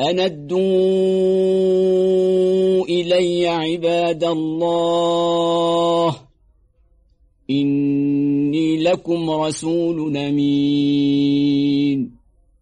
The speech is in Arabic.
أندوا إلي عباد الله إني لكم رسول أمين